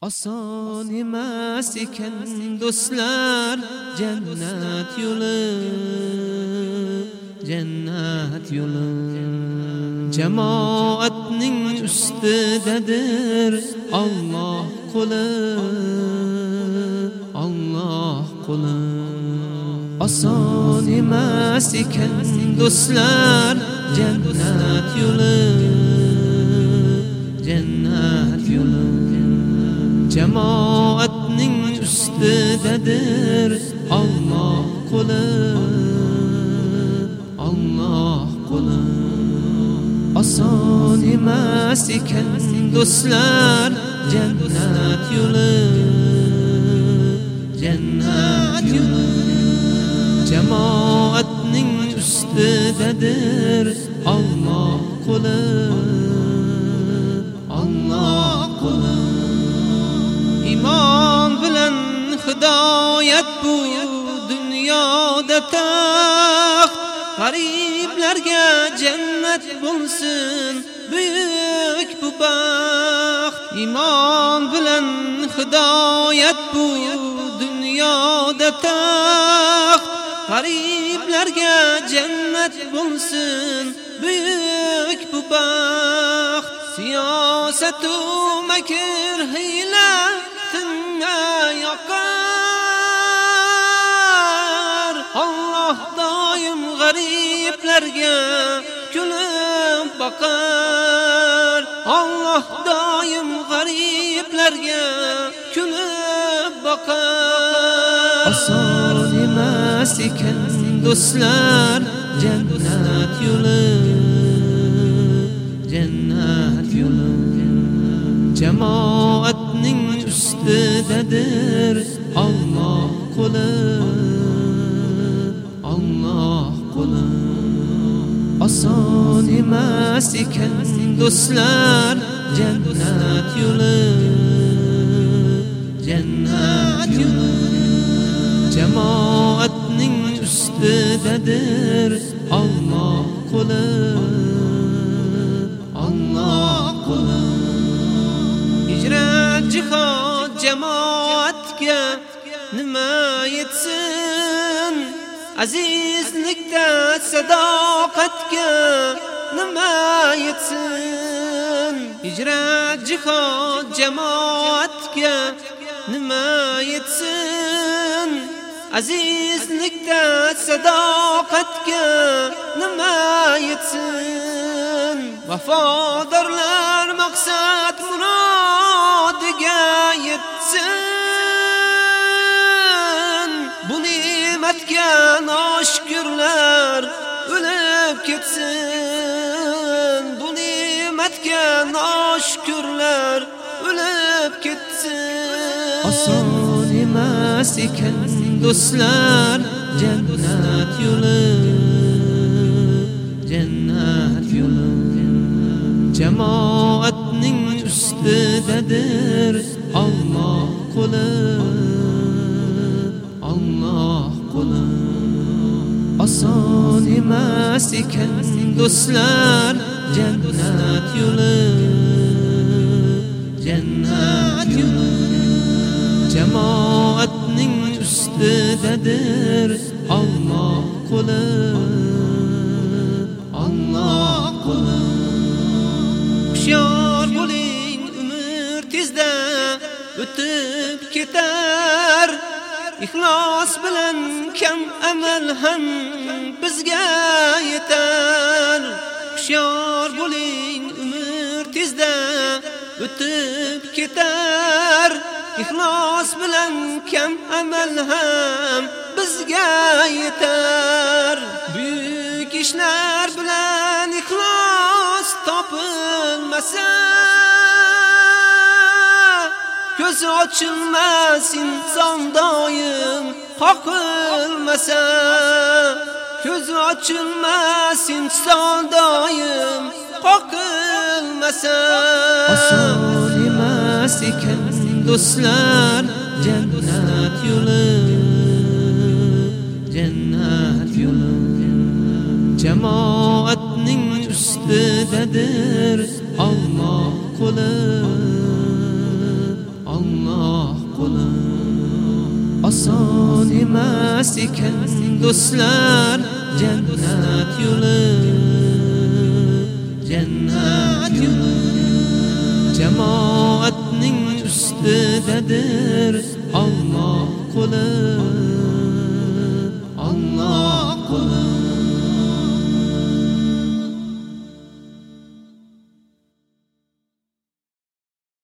Oson emas ekan do'stlar jannat yo'li jannat yo'li. Jamoatning ustidadir Alloh qo'li Alloh qo'li. Oson emas ekan do'stlar jannat yo'li. Jamoatning ustidadir Alloh qo'li Alloh qo'li oson emas ekan do'stlar jannat yo'li jannat yo'li jamoatning ustidadir Alloh qo'li Alloh qo'li iymon bilan hidoyat bu dunyoda taxt. G'ariblarga jannat bo'lsin buyuk bu baxt. Iymon bilan hidoyat bu dunyoda taxt. G'ariblarga jannat bo'lsin buyuk bu baxt. Siyosatu makr hiyla tinga yoqar Alloh doim g'ariblarga kulib boqar Alloh doim g'ariblarga kulib boqar Oson emas ekan do'stlar jannat yo'li jannat yo'li jamoatning ustidadir Alloh qo'li Alloh qo'li oson emas ekan do'stlar jannat yo'li jannat yo'li jamoatning ustidadir Alloh qo'li jamoatga nima yetsin? Azizlikda sadoqatga nima yetsin? Hijrat jihod jamoatga nima yetsin? Azizlikda sadoqatga nima yetsin? Vafodorlar maqsad murodiga yetsin bu ne'matga noshkurlar o'lib ketsin bu ne'matga noshkurlar o'lib ketsin oson emas ekan do'stlar jannat yo'li jannat yo'li jamoatning ustidadir Alloh qo'li Alloh qo'li oson emas ekan do'stlar jannat yo'li jannat yo'li jamoatning ustidadir Alloh qo'li Alloh qo'li Hushyor o'tib ketar. Ixlos bilan kam amal ham bizga yetar. Hushyor bo'ling umr tezda o'tib ketar. Ixlos bilan kam amal ham bizga yetar. Buyuk ishlar bilan ixlos topilmasa Ko'z ochilmas inson doim qoqilmasa Ko'z ochilmas inson doim qoqilmasa Oson emas ekan do'stlar jannat yo'li jannat yo'li jamoatning ustidadir Alloh qo'li emas ekan do'stlar. Jannat yo'li jannat yo'li. Jamoatning ustidadir Alloh qo'li.